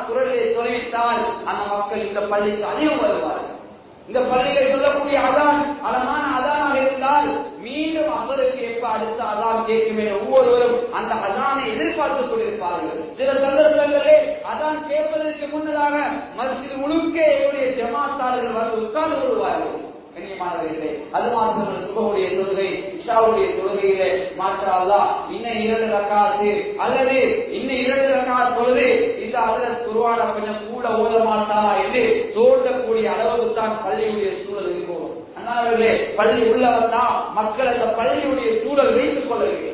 செய்தால் அந்த மக்கள் இந்த பள்ளிக்கு அதிகம் வருவார்கள். இந்த பள்ளிகள் சொல்லக்கூடிய அதான் அழகான அதானாக இருந்தால் மீண்டும் அவருக்கு எப்ப அடுத்த அதான் கேட்கும் என ஒவ்வொருவரும் அந்த அதானை எதிர்பார்த்து கொண்டிருப்பார்கள். சில சந்தர்ப்பங்களே அதான் கேட்பதற்கு முன்னதாக மசித் முழுக்க என்னுடைய ஜமாத்தாளர்கள் வந்து உட்கார்ந்து கொள்வார்கள். கண்ணியமானவர்களே அது மாத்திரம் சுகமுடைய தொழுகை இஷாவுடைய தொழுகையிலே மாற்றா அல்லா இன்னும் இரண்டு ரக்காத்து அல்லது இன்னும் இரண்டு ரக்காத் தொழுது அதுல குருவான கொஞ்சம் கூட ஓத மாட்டாரா என்று தோன்றக்கூடிய அளவுக்கு தான் பள்ளியுடைய சூழல் இருக்கும். அண்ணாவர்களே பள்ளி உள்ளவர் தான். மக்கள் அந்த பள்ளியுடைய சூழல் வைத்துக் கொள்ள வேண்டும்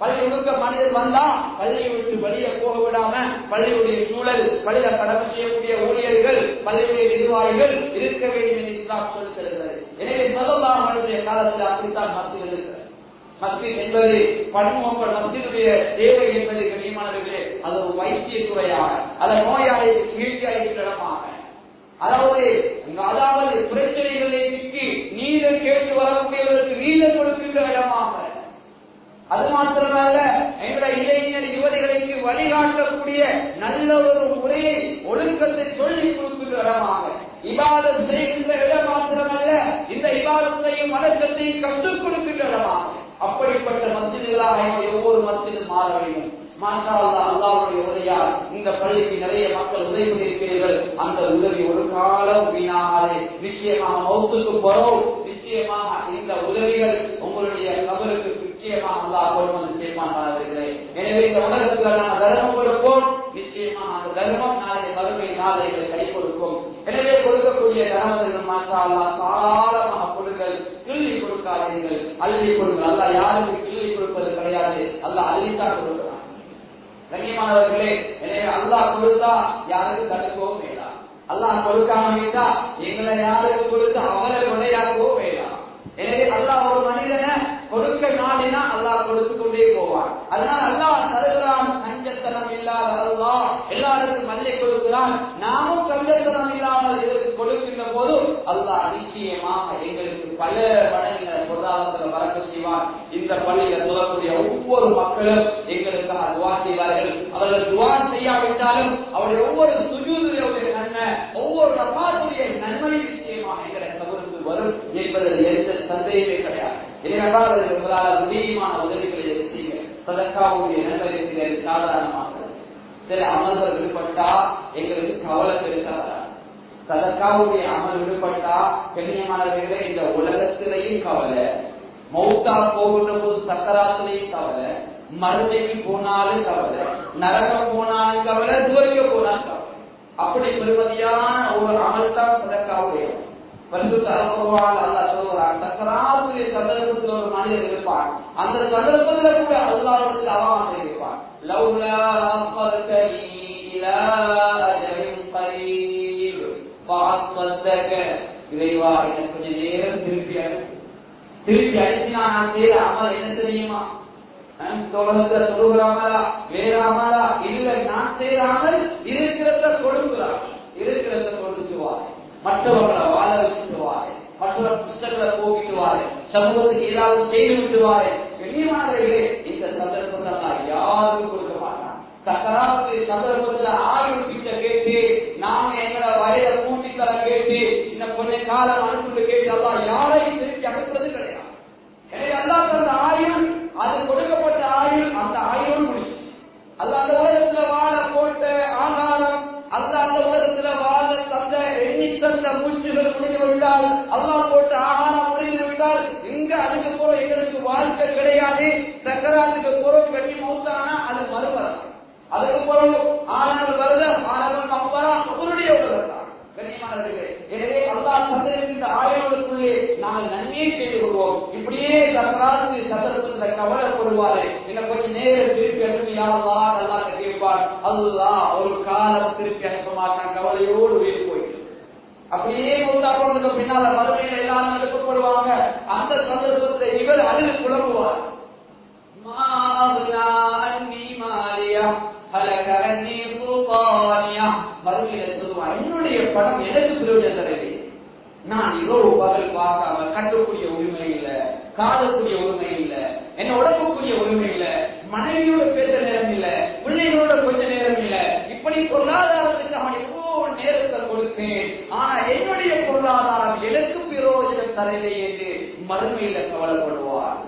பள்ளி முழுக்க மனிதன் வந்தா பள்ளியை விட்டு வெளியே போக விடாம பள்ளியுடைய சூழல் பள்ளியில கடமை செய்யக்கூடிய ஊழியர்கள் பள்ளியுடைய நிர்வாகிகள் இருக்க வேண்டும் என்று இஸ்லாம் சொல்லி தருகிறது எனவே முதலாம் காலத்தில் அப்படித்தான் மத்தியில் இருக்கிறது மஸ்ஜித் என்பது பன்முகப்பட்ட மஸ்ஜிதுடைய தேவை என்பது கண்ணியமானவர்களே அது ஒரு வைத்திய துறையாக அதை நோயாளி சிகிச்சை அளிக்கிற இடமாக. அதாவது அதாவது பிரச்சனைகளை சிக்கி நீரை கேட்டு வரக்கூடியவர்களுக்கு நீரை கொடுக்கின்ற இடமாக. அது மாத்திரமல்ல எங்களுடைய இளைஞர் யுவதிகளுக்கு வழிகாட்டக்கூடிய நல்ல ஒரு முறையை ஒழுக்கத்தை சொல்லி கொடுக்கின்ற இடமாக. இவாதம் செய்கின்ற இடம் மாத்திரமல்ல இந்த இவாதத்தையும் வணக்கத்தையும் கற்றுக் கொடுக்கின்ற இடமாக. அப்படிப்பட்ட மசிதிகளாக ஒவ்வொரு மத்தியிலும் மாற வேண்டும். அல்லாவுடைய உதவியால் இந்த பள்ளிக்கு நிறைய மக்கள் உதவி கொண்டிருக்கிறீர்கள் அந்த உதவி ஒரு காலம் வீணாகாது. நிச்சயமாக மௌத்துக்கு போறோம் நிச்சயமாக இந்த உதவிகள் உங்களுடைய கபருக்கு நிச்சயமாக அல்லா கொண்டு வந்து எனவே இந்த உலகத்தில் நான் தர்மம் கொடுப்போம். நிச்சயமாக அந்த தர்மம் நாளை மறுமை நாளைகளை கை கொடுக்கும். எனவே கொடுக்கக்கூடிய தர்மத்தில் மாஷா அல்லா தாராளமாக கொடுங்கள். கிள்ளி கொடுக்காதீர்கள். அள்ளி கொடுங்கள். அல்ல யாருக்கு கிள்ளி கொடுப்பது கிடையாது? அல்ல அள்ளித்தான் கொடுக்கிறான். கண்ணியமானவர்களே எனவே அல்லாஹ் கொடுத்தா யாருக்கு தடுக்கவும் வேண்டாம். அல்லாஹ் கொடுக்காம இருந்தா எங்களை யாருக்கு கொடுத்து அவரை கொடையாக்கவோ வேண்டாம். எனவே அல்லாஹ் ஒரு மனிதனை கொடுக்க நாடினா அல்லாஹ் கொடுத்து கொண்டே போவான். அதனால அல்லாஹ் தருகிறான் கஞ்சத்தனம் இல்லாத அல்லாஹ். எல்லாருக்கும் மல்லை கொடுக்கிறான். நாமும் கஞ்சத்தனம் இல்லாமல் இதற்கு போது அல்லாஹ் நிச்சயமாக எங்களுக்கு பல மடங்குகளை பொருளாதாரத்தில் வரக்க செய்வான். இந்த பள்ளியில் சொல்லக்கூடிய ஒவ்வொரு மக்களும் எங்களுக்காக துவா செய்வார்கள். அவர்கள் துவா செய்யாவிட்டாலும் அவருடைய ஒவ்வொரு சுஜூதுடைய நன்மை ஒவ்வொரு ரப்பாத்துடைய நன்மை நிச்சயமாக எங்களை கபருக்கு வரும் என்பதில் எந்த சந்தேகமே கிடையாது. இதனால் உங்களால் முடியுமான உதவிகளை எடுத்தீங்க. சதற்காவுடைய நன்மை இருக்கிறது சாதாரணமாக. சில அமல்கள் விடுபட்டா எங்களுக்கு கவலை பெருசாதா சதக்காவுடைய அமல் விடுபட்டா கண்ணியமானவர்களே இந்த உலகத்திலையும் கவலை. மௌத்தா போகின்ற போது சக்கராத்திலையும் கவலை. மருந்தைக்கு போனாலும் கவலை. நரகம் போனாலும் கவலை. துவரிக்க போனாலும் கவலை. அப்படி பெருமதியான ஒரு அமல் தான் சதக்காவுடைய. பரிசுத்த அனுபவால் அல்லா சொல்லுகிறான் சக்கராத்துடைய சந்தர்ப்பத்தில் ஒரு இருப்பான். அந்த சந்தர்ப்பத்தில் கூட அல்லாவுக்கு லவ்லா இறைவா எனக்கு கொஞ்ச நேரம் திருப்பி அனுப்பு திருப்பி அனுப்பினா நான் செய்யற அமல் என்ன தெரியுமா? தொடர்ந்து சொல்லுகிறாமலா வேறாமலா இல்ல நான் செய்யறாமல் இருக்கிறத கொடுக்கிறார். இருக்கிறத கொடுத்துவார். மற்றவர்களை வாழ வச்சுட்டுவாரு மற்றவர புஸ்தகங்களை போக்கிட்டுவாரு. சமூகத்துக்கு ஏதாவது செய்து விட்டுவாரு. பெரியமானவர்களே இந்த சந்தர்ப்பத்தை யாரும் கொடுக்க மாட்டான் சக்கராத்து சந்தர்ப்பத்துல ஆயுள் கிட்ட கேட்டு நாங்க எங்களை வயதை கூட்டி கேட்டு இன்னும் கொஞ்ச காலம் அனுப்பிட்டு கேட்டு அல்லா யாரையும் திருப்பி அனுப்புறது கிடையாது. எனவே அல்லாஹ் தந்த ஆயுள் அது கொடுக்கப்பட்ட ஆயுள் அந்த ஆயுள் முடிச்சு அல்ல அந்த உலகத்துல வாழ போட்ட ஆகாரம் அல்ல அந்த உலகத்துல வாழ தந்த எண்ணி தந்த மூச்சுகள் முடிந்து விட்டால் அல்லா போட்ட ஆகாரம் முடிந்து விட்டால் இங்க அதுக்கு போற எங்களுக்கு வாழ்க்கை கிடையாது. சக்கராத்துக்கு போற கட்டி மூத்தானா அது மறுவரம் அதுக்கு போறோம் ஆனால் வருதம் ஆனால் மப்பரா கண்ணியமானவர்களே எனவே அல்லாஹ் தந்திருக்கின்ற நாங்கள் நன்மையை செய்து கொள்வோம். இப்படியே சக்கராத்து சந்தர்ப்பத்தில் கவலைப்படுவாரு என்ன கொஞ்சம் நேரம் திருப்பி அனுப்பி யாரா அல்லாஹ் கேட்பார் அல்லாஹ் ஒரு காலம் திருப்பி அனுப்ப மாட்டான். கவலையோடு உயிர் போயிட்டு அப்படியே பின்னால மறுமையில எல்லாரும் எழுப்பப்படுவாங்க அந்த சந்தர்ப்பத்தை இவர் அதில் குழம்புவார். மறுமையில சொல்லுவான் என்னுடைய படம் எனக்கு பிரயோஜனம் தரவில்லை நான் இரவு பகல் பார்க்காம கட்டக்கூடிய உரிமை இல்ல காதக்கூடிய உரிமை இல்ல என்ன உடம்புக்குரிய உரிமை இல்ல மனைவியோட பேச நேரம் இல்ல பிள்ளைகளோட கொஞ்ச நேரம் இல்ல இப்படி பொருளாதாரத்துக்கு அவன் எவ்வளவு நேரத்தை கொடுத்தேன். ஆனா என்னுடைய பொருளாதாரம் எனக்கு பிரயோஜனம் தரவில்லை என்று மறுமையில கவலைப்படுவார்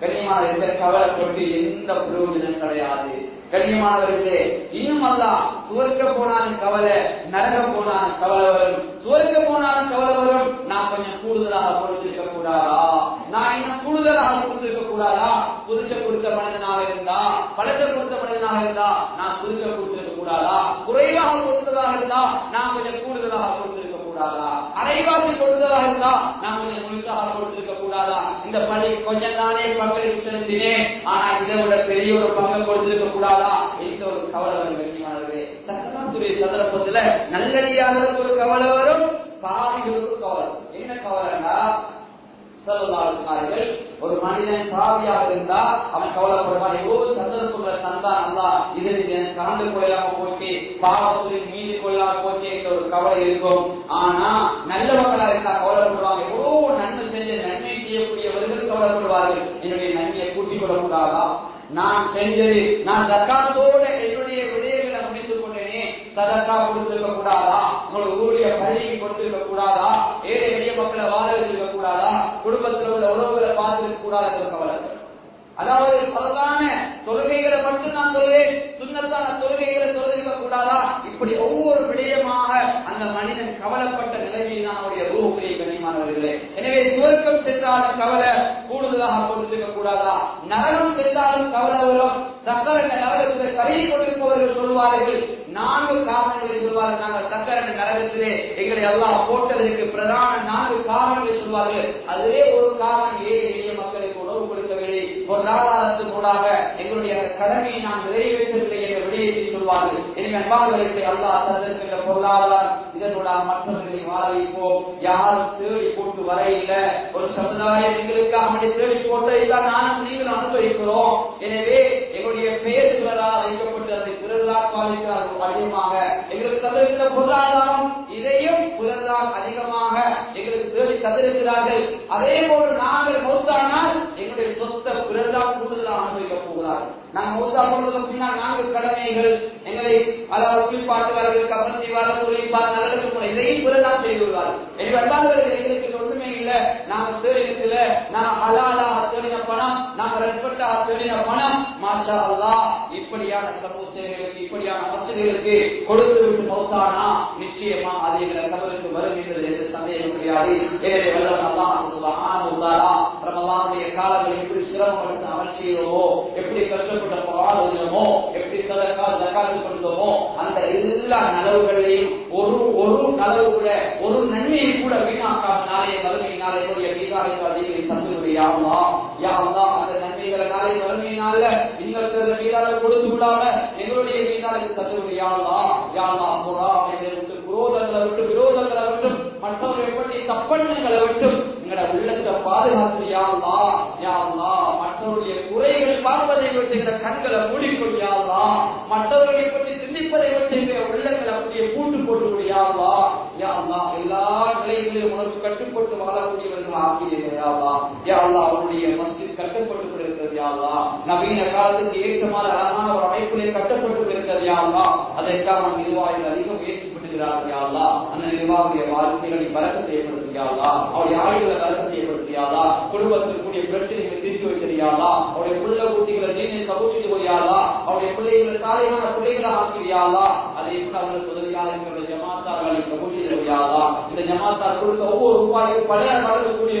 கனியமான இந்த கவலைப்பட்டு எந்த பிரயோஜனம் கிடையாது. கனியமானவர்களே இன்னும் அல்ல சுவர்க்க போனாலும் கவலை நரகம் போனாலும் கவலை வரும். சுவர்க்க போனாலும் கவலை வரும். நான் கொஞ்சம் கூடுதலாக பொறுத்திருக்க கூடாதா? நான் இன்னும் கூடுதலாக கொடுத்திருக்க கூடாதா? புதுச கொடுத்த மனிதனாக இருந்தா பழத்தை கொடுத்த மனிதனாக இருந்தா நான் புதுச கொடுத்திருக்க கூடாதா? குறைவாக கொடுத்ததாக இருந்தா நான் கொஞ்சம் கூடுதலாக கொடுத்திருக்க கூடாதா? அரைவாசி கொடுத்ததாக இருந்தா நான் கொஞ்சம் முழுசாக கொடுத்திருக்க கூடாதா? இந்த பணி கொஞ்சம் தானே பங்களிப்பு செலுத்தினேன். ஆனா இதை விட பெரிய ஒரு பங்கு கொடுத்திருக்க கூடாதா? என்ற ஒரு கவலை இருக்கக்கூடிய சந்தர்ப்பத்துல நல்லடியார்களுக்கு ஒரு கவலை வரும் பாவிகளுக்கு கவலை என்ன கவலைன்னா சொல்லலார்கள் ஒரு மனிதன் பாவியாக இருந்தா அவன் கவலைப்படுவான். ஏதோ சந்தர்ப்பங்களை தந்தான் அல்லா இதில் கலந்து கொள்ளாம போச்சு பாவத்தில் மீதி கொள்ளாம போச்சு என்ற ஒரு கவலை இருக்கும். ஆனா நல்லவர்களா இருந்தா கவலைப்படுவாங்க. எவ்வளவு நன்மை செஞ்ச நன்மை செய்யக்கூடியவர்கள் கவலைப்படுவார்கள். என்னுடைய நன்மையை கூட்டிக் கொள்ளக்கூடாதா? நான் செஞ்சது நான் தற்காலத்தோட என்னுடைய விடயங்களை முடித்துக் கொண்டேனே சதக்கா கொடுத்திருக்க கூடாதா உங்களுக்கு ஊழிய பள்ளிக்கு கொடுத்திருக்க கூடாதா ஏழை எளிய மக்களை வாழ வச்சிருக்க கூடாதா குடும்பத்தில் உள்ள உறவுகளை பார்த்துருக்க கூடாது கவலை அதாவது பலதான தொழுகைகளை மட்டும் நான் சொல்லுவேன். சுண்ணத்தான தொழுகைகளை தொழுதிருக்க கூடாதா இப்படி ஒவ்வொரு விடயமாக அந்த மனிதன் கவலைப்பட்ட நிலையில் நான் கண்ணியமானவர்களே எனவே சுவர்க்கம் சென்றாலும் கவலை கூடுதலாக கொடுத்திருக்க கூடாதா? நரகம் சென்றாலும் கவலை வரும். சக்கர நரகத்தை கரையை கொண்டிருப்பவர்கள் சொல்வார்கள் நான்கு காரணங்களை சொல்வார்கள் நாங்கள் சக்கர நரகத்திலே எங்களை எல்லாம் போட்டதற்கு பிரதான நான்கு காரணங்களை சொல்வார்கள் அதுவே ஒரு காரணம். ஏழை எளிய மக்களுக்கு உணவு எங்களுடைய கடமையை நாம் நிறைவேற்றவில்லை என்ற விடயத்தை சொல்வார்கள். எனவே அன்பாளர்களுக்கு அல்லா தந்திருக்கின்ற பொருளாதாரம் இதனூடாக மற்றவர்களை வாழ வைப்போம். யாரும் தேடி போட்டு வர இல்லை ஒரு சமுதாயம் எங்களுக்காக அப்படி தேடி போட்டு இதான் நானும் நீங்கள் அனுபவிக்கிறோம். எனவே எங்களுடைய பெயர் பிறரால் வைக்கப்பட்டு அதை பிறர்தான் பாதிக்கிறார்கள் அதிகமாக. எங்களுக்கு தந்திருக்கிற பொருளாதாரம் இதையும் பிறர்தான் அதிகமாக. எங்களுக்கு தந்திருக்கிறார்கள் அதே போல நாங்கள் மௌத்தானால் எங்களுடைய சொத்த பிறர்தான் கூடுதலாக அனுபவிக்க போகிறார்கள். நாங்கள் மௌத்தா போனதுக்கு பின்னால் நாங்கள் கடமைகள். எங்களை அதாவது குளிப்பாட்டுவார்கள் கவனம் செய்வார்கள் தொழில்பார் நல்லது இதையும் பிறர்தான் செய்து விடுவார்கள் எனவே அல்லாதவர்கள் எங்களுக்கு ஒன்றுமே இல்ல. நாங்க தேடினதில்ல நான் ஹலாலாக தேடின பணம் நாங்க ரெஸ்பெக்டாக தேடின பணம் மாஷா அல்லா இப்படியான சமூகங்களுக்கு இப்படியான வசதிகளுக்கு கொடுத்து விட்டு மௌத்தானா? நிச்சயமா அது எங்களை தமிழுக்கு வரும் என்பது எந்த சந்தேகம் கிடையாது. எனவே வல்லவன் அல்லாஹ் சுப்ஹானஹு ரமலானுடைய காலங்கள் எப்படி சிரமப்பட்டு அமல் செய்தோமோ எப்படி கஷ்டப்பட்ட பாடுகிறோமோ எப்படி சதக்கா ஜக்காத்து கொடுத்தோமோ அந்த எல்லா நலவுகளையும் ஒரு ஒரு நலவு கூட ஒரு நன்மையை கூட வீணாக்காம நாளைய வறுமை நாளைய மீதாலை அதிகளை தந்துவிடு யாவா அந்த நன்மைகளை நாளை வறுமையினால இன்னொருத்தர் மீதால கொடுத்து விடாம எங்களுடைய மீதாலை தந்துவிடு யாவா யாவா பொறாமைகளை விட்டு குரோதங்களை விட்டு விரோதங்களை விட்டும் மற்றவர்களை எப்படி தப்பெண்ணங்களை விட்டும் எங்களோட உள்ளத்தை பாதுகாத்து யாவா யாவா மற்றவருடைய குறைகள் பார்ப்பதை விட்டு இந்த கண்களை மூடிக்கொள் யாவா மற்றவர்களை பற்றி சிந்திப்பதை விட்டு எங்கள் உள்ளங்களை அப்படியே கூட்டு போட்டு யாவா யாவா எல்லா நிலைகளிலும் உனக்கு கட்டுப்பட்டு வாழக்கூடியவர்கள் ஆக்கியது யாவா யாவா அவருடைய மஸ்ஜித் கட்டுப்பட்டு கொண்டிருக்கிறது யாவா நவீன காலத்துக்கு ஏற்றமான அழகான ஒரு அமைப்பிலே கட்டப்பட்டு கொண்டிருக்கிறது யாவா அதற்காக நிர்வாகிகள் அதிகம் முயற்சி பண்ணுகிறார்கள் யாவா அந்த நிர்வாகிய வாழ்க்கைகளை பறக்கத்தை ஏற்படுத்தியாவா அவருடைய ஆய்வுகளை பறக்கத்தை ஏற்படுத்தியாவா குடும்பத்தில் பிரச்சனைகளை தீர்த்து வைக்கிறியாவா அவருடைய புள்ள குட்டிகளை நீங்க கபூசி போயாவா அவருடைய பிள்ளைகளை சாலையான பிள்ளைகளை ஆக்கிறியாவா அதை ஜமாத்தார்களை கபூசி இந்த ஜமாத்தார் கொடுத்த ஒவ்வொரு ரூபாயும் பல மடங்கு கூடிய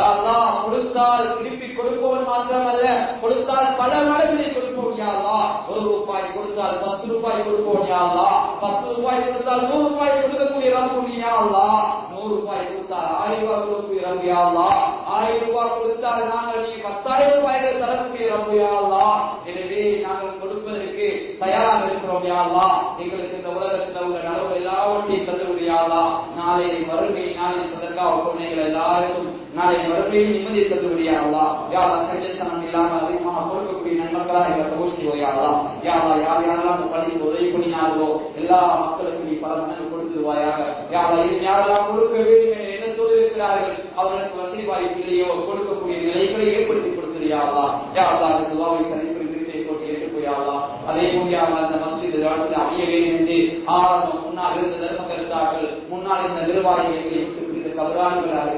அல்லாஹ் கொடுத்தால் திருப்பி கொடுப்பவன் மாத்திரமல்ல கொடுத்தால் பல மடங்களை கொடுப்போம் யாரா ஒரு ரூபாய் கொடுத்தால் பத்து ரூபாய் கொடுப்போம் யாரா பத்து ரூபாய் கொடுத்தால் நூறு ரூபாய் கொடுக்கக்கூடிய ரம்பும் யாரா நூறு ரூபாய் கொடுத்தால் ஆயிரம் ரூபாய் கொடுக்கக்கூடிய ரம்பு யாரா ஆயிரம் ரூபாய் கொடுத்தால் நாங்கள் நீ பத்தாயிரம் ரூபாய்கள் தரக்கூடிய ரம்பு யாரா எனவே நாங்கள் செய்வதற்கு தயாராக இருக்கிறோம் யாரா எங்களுக்கு இந்த உலகத்தில் உள்ள நலவு எல்லாவற்றையும் தந்து முடியாதா நாளை வறுமை நாளை சதற்காக குழந்தைகள் எல்லாருக்கும் நாளை மறுபடியும் நிம்மதி தந்து முடியாதா யாரா கஞ்சத்தனம் இல்லாம அதிகமாக கொடுக்கக்கூடிய நண்பர்களாக எங்களை கோஷ்டி போயாரா யாரா யார் யாரெல்லாம் அந்த பள்ளிக்கு உதவி பண்ணினார்களோ எல்லா மக்களுக்கும் நீ பல மடங்கு கொடுத்துருவாயாக. யாரா இது யாரெல்லாம் கொடுக்க வேண்டும் என என்ன சொல்லியிருக்கிறார்கள் அவர்களுக்கு வசதி வாய்ப்பு இல்லையோ கொடுக்கக்கூடிய நிலைகளை ஏற்படுத்தி கொடுத்துறியாதா யாரா துவாவை கணிப்பு விருதை அதே போலியாக அந்த மஸ்ஜித் வாழ்க்கை அமைய வேண்டும் ஆரம்பம் முன்னால் இருந்த தர்ம கருத்தாக்கள் முன்னால் இருந்த கபரான்களாக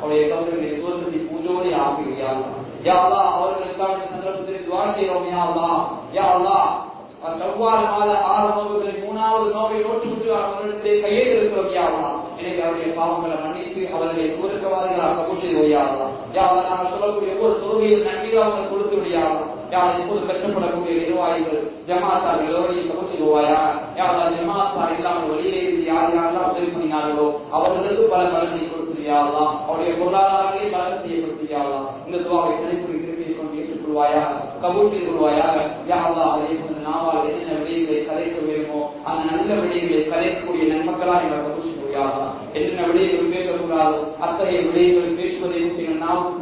அவருடைய கபர்களை பூஜோடு ஆக்குகிறார்கள் அவர்களுக்கான சந்தர்ப்பத்தில் துவா செய்கிறோம் செவ்வாறு மாத ஆறு மூணாவது நோவை நோட்டு விட்டு இருக்கிறோம் எனக்கு அவருடைய பாவங்களை மன்னித்து அவர்களை யாரா நாங்கள் சொல்லக்கூடிய ஒவ்வொரு தொழுகையில் நன்றியை அவங்க கொடுத்து விடியாரா யார் இப்போது கஷ்டப்படக்கூடிய நிர்வாகிகள் ஜமாத்தார்கள் எல்லோரையும் கபூல் இல்லாமல் வெளியிலே இருந்து யார் யாரெல்லாம் உதவி பண்ணினார்களோ அவர்களுக்கு பல பலனை கொடுத்துறியாவா அவருடைய பொருளாதாரங்களை பலன் செய்யப்படுத்தியாவா இந்த துவாவை கணிப்பு திருப்பியை கொண்டு ஏற்றுக்கொள்வாயா கபூல் செய்து கொள்வாயாக? யாவா அதே நாவால் என்னென்ன விடயங்களை கலைக்க வேண்டுமோ அந்த நல்ல விடயங்களை கலைக்கக்கூடிய நன்மக்களாக எங்களை கபூல் செய்வாயா என்னென்ன விடயங்கள் பேசக்கூடாதோ. அத்தகைய விடயங்கள் பேசுவதை நாம்